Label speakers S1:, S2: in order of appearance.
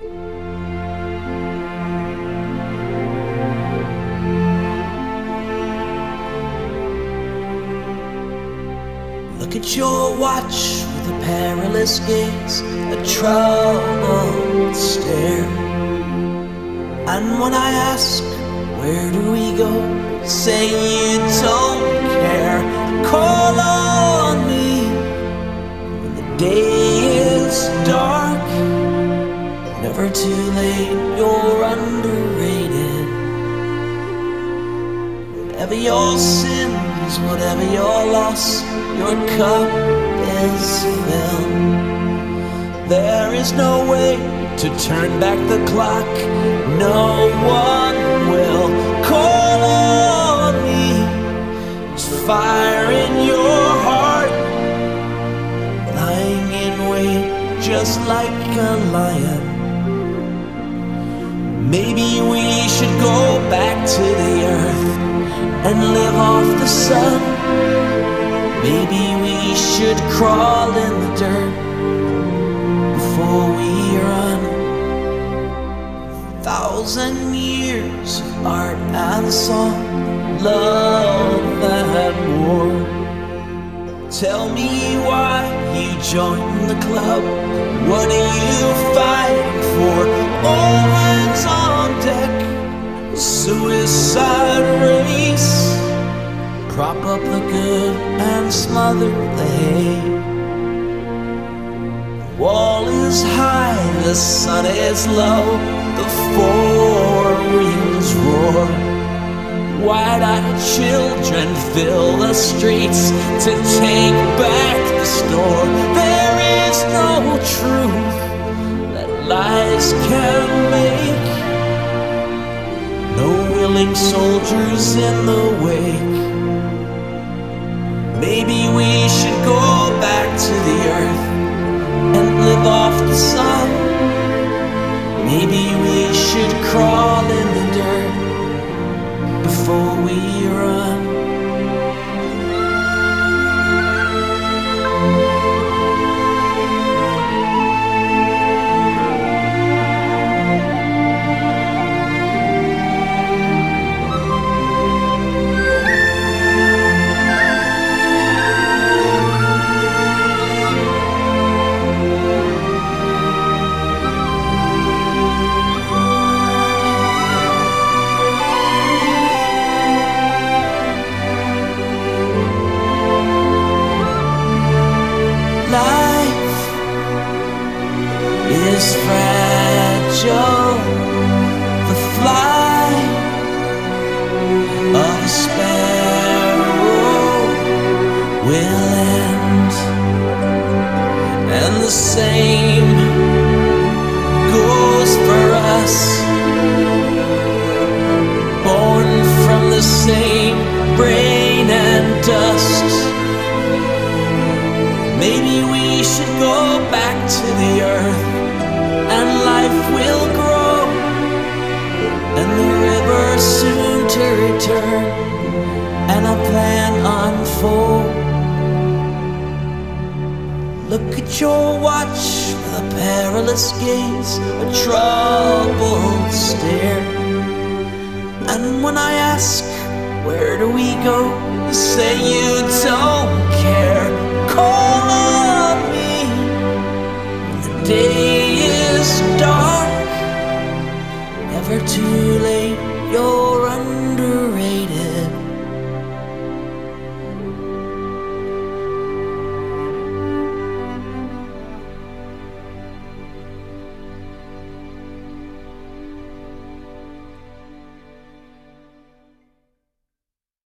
S1: Look at your watch with a perilous gaze, a troubled stare. And when I ask, where do we go? Say you don't care. Call on me when the day Never too late, you're underrated. Whatever your sins, whatever your loss, your cup is filled. There is no way to turn back the clock. No one will call on me. There's fire in your heart, lying in wait just like a lion. Maybe we should go back to the earth and live off the sun. Maybe we should crawl in the dirt before we run. Thousand years of art and song, love and war. Tell me why you joined the club. What are you fighting for? Deck. Suicide race. Prop up the good and smother the hate. The wall is high, the sun is low, the four winds roar. Wide-eyed children fill the streets to take back the store. There is no truth that lies can make. No soldiers in the wake. Maybe we should go back to the earth and live off the sun. Maybe we should crawl in the dirt before we is fragile. The flight of a sparrow will end, and the same goes for us. Born from the same brain and dust. Maybe we should go back to the earth life will grow and the river soon to return and a plan unfold. Look at your watch with a perilous gaze, a troubled stare. And when I ask, where do we go? You say you don't care. Call on me the day